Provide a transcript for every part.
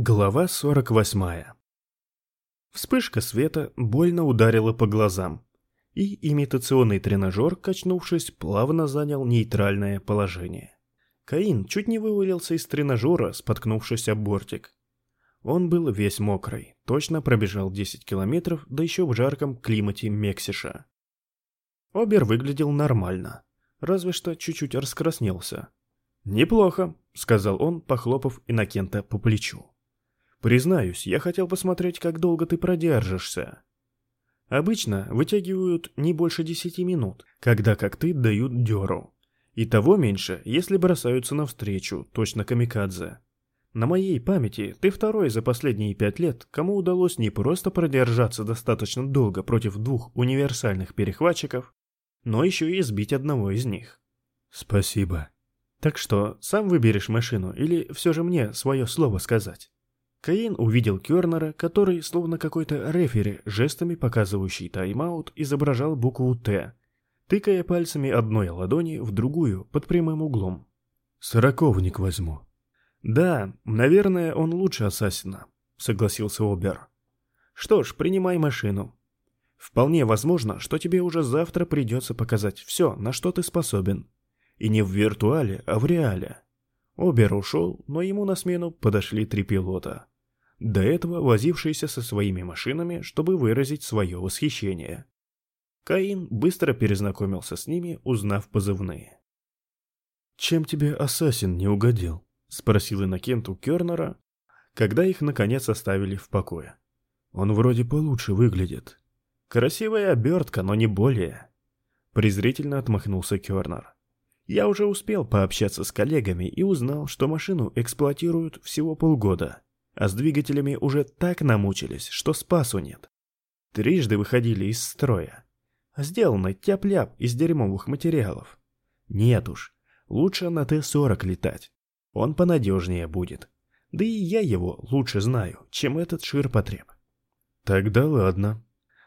Глава 48 Вспышка света больно ударила по глазам, и имитационный тренажер, качнувшись, плавно занял нейтральное положение. Каин чуть не вывалился из тренажера, споткнувшись об бортик. Он был весь мокрый, точно пробежал 10 километров, да еще в жарком климате Мексиша. Обер выглядел нормально, разве что чуть-чуть раскраснелся. «Неплохо», — сказал он, похлопав Иннокента по плечу. «Признаюсь, я хотел посмотреть, как долго ты продержишься». Обычно вытягивают не больше десяти минут, когда как ты дают дёру. И того меньше, если бросаются навстречу, точно камикадзе. На моей памяти ты второй за последние пять лет, кому удалось не просто продержаться достаточно долго против двух универсальных перехватчиков, но еще и сбить одного из них. Спасибо. Так что, сам выберешь машину или все же мне свое слово сказать? Каин увидел Кернера, который, словно какой-то рефери, жестами показывающий тайм-аут, изображал букву «Т», тыкая пальцами одной ладони в другую под прямым углом. «Сороковник возьму». «Да, наверное, он лучше Ассасина», — согласился Обер. «Что ж, принимай машину. Вполне возможно, что тебе уже завтра придется показать все, на что ты способен. И не в виртуале, а в реале». Обер ушел, но ему на смену подошли три пилота. До этого возившиеся со своими машинами, чтобы выразить свое восхищение. Каин быстро перезнакомился с ними, узнав позывные. «Чем тебе Ассасин не угодил?» — спросил Иннокент у Кернера, когда их наконец оставили в покое. «Он вроде получше выглядит». «Красивая обертка, но не более», — презрительно отмахнулся Кернер. Я уже успел пообщаться с коллегами и узнал, что машину эксплуатируют всего полгода, а с двигателями уже так намучились, что спасу нет. Трижды выходили из строя. Сделано тяп-ляп из дерьмовых материалов. Нет уж, лучше на Т-40 летать. Он понадежнее будет. Да и я его лучше знаю, чем этот ширпотреб. Тогда ладно,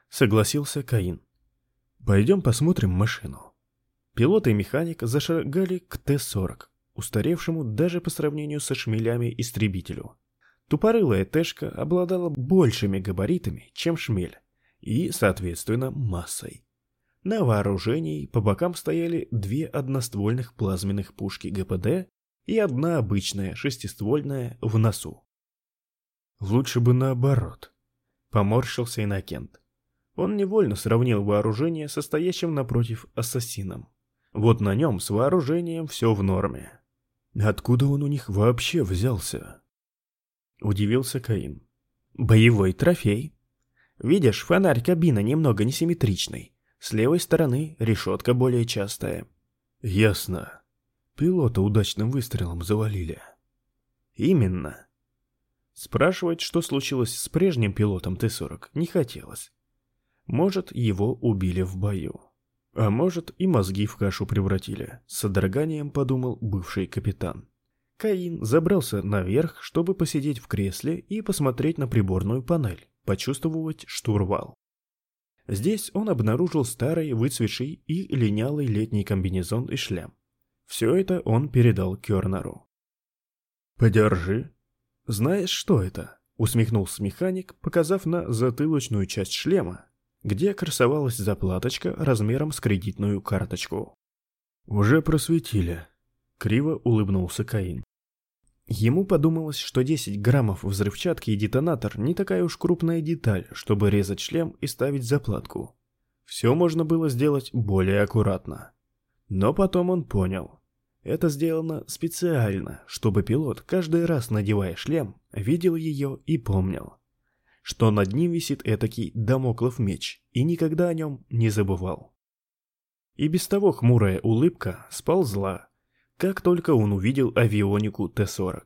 согласился Каин. Пойдем посмотрим машину. Пилот и механик зашагали к Т-40, устаревшему даже по сравнению со шмелями истребителю. Тупорылая Тэшка обладала большими габаритами, чем шмель, и, соответственно, массой. На вооружении по бокам стояли две одноствольных плазменных пушки ГПД и одна обычная шестиствольная в носу. «Лучше бы наоборот», — поморщился Иннокент. Он невольно сравнил вооружение со стоящим напротив ассасином. Вот на нем с вооружением все в норме. Откуда он у них вообще взялся? Удивился Каин. Боевой трофей. Видишь, фонарь кабина немного несимметричный. С левой стороны решетка более частая. Ясно. Пилота удачным выстрелом завалили. Именно. Спрашивать, что случилось с прежним пилотом Т-40, не хотелось. Может, его убили в бою. А может, и мозги в кашу превратили, с содроганием подумал бывший капитан. Каин забрался наверх, чтобы посидеть в кресле и посмотреть на приборную панель, почувствовать штурвал. Здесь он обнаружил старый, выцветший и линялый летний комбинезон и шлем. Все это он передал Кернеру. «Подержи». «Знаешь, что это?» — усмехнулся механик, показав на затылочную часть шлема, где красовалась заплаточка размером с кредитную карточку. «Уже просветили», — криво улыбнулся Каин. Ему подумалось, что 10 граммов взрывчатки и детонатор не такая уж крупная деталь, чтобы резать шлем и ставить заплатку. Все можно было сделать более аккуратно. Но потом он понял. Это сделано специально, чтобы пилот, каждый раз надевая шлем, видел ее и помнил что над ним висит этакий домоклов меч, и никогда о нем не забывал. И без того хмурая улыбка сползла, как только он увидел авионику Т-40.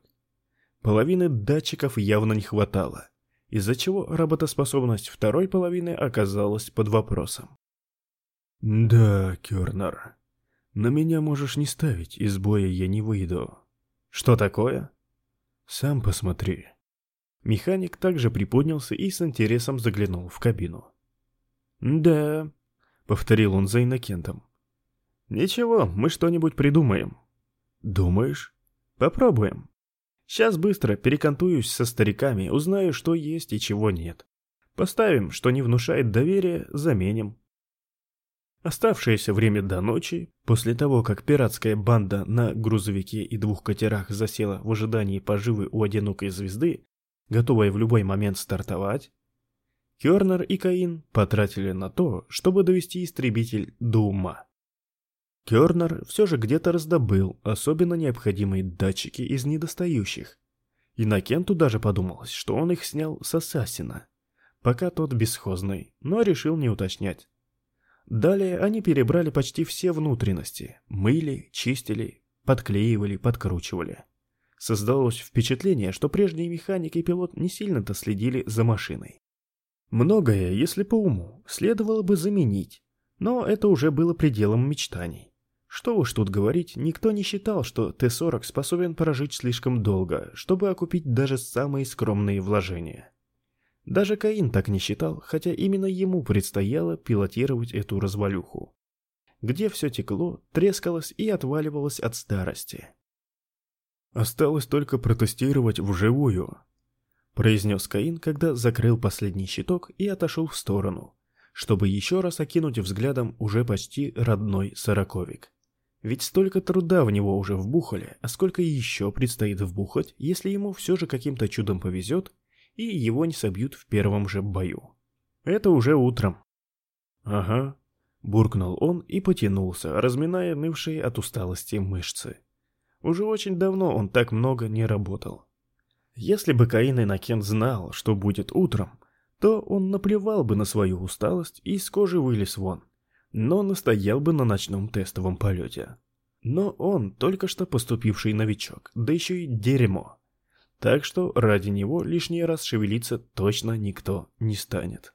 Половины датчиков явно не хватало, из-за чего работоспособность второй половины оказалась под вопросом. «Да, Кёрнер, на меня можешь не ставить, из боя я не выйду». «Что такое?» «Сам посмотри». Механик также приподнялся и с интересом заглянул в кабину. «Да», — повторил он за Иннокентом. «Ничего, мы что-нибудь придумаем». «Думаешь?» «Попробуем». Сейчас быстро перекантуюсь со стариками, узнаю, что есть и чего нет. Поставим, что не внушает доверия, заменим. Оставшееся время до ночи, после того, как пиратская банда на грузовике и двух катерах засела в ожидании поживы у одинокой звезды, готовая в любой момент стартовать, Кернер и Каин потратили на то, чтобы довести истребитель до ума. Кернер все же где-то раздобыл особенно необходимые датчики из недостающих. И на Кенту даже подумалось, что он их снял с Ассасина, пока тот бесхозный, но решил не уточнять. Далее они перебрали почти все внутренности, мыли, чистили, подклеивали, подкручивали. Создалось впечатление, что прежний механик и пилот не сильно-то следили за машиной. Многое, если по уму, следовало бы заменить, но это уже было пределом мечтаний. Что уж тут говорить, никто не считал, что Т-40 способен прожить слишком долго, чтобы окупить даже самые скромные вложения. Даже Каин так не считал, хотя именно ему предстояло пилотировать эту развалюху, где все текло, трескалось и отваливалось от старости. Осталось только протестировать вживую, произнес Каин, когда закрыл последний щиток и отошел в сторону, чтобы еще раз окинуть взглядом уже почти родной сороковик. Ведь столько труда в него уже вбухали, а сколько еще предстоит вбухать, если ему все же каким-то чудом повезет и его не собьют в первом же бою. Это уже утром. Ага, буркнул он и потянулся, разминая нывшие от усталости мышцы. Уже очень давно он так много не работал. Если бы Каин Иннокент знал, что будет утром, то он наплевал бы на свою усталость и из кожи вылез вон, но настоял бы на ночном тестовом полете. Но он только что поступивший новичок, да еще и дерьмо так что ради него лишний раз шевелиться точно никто не станет.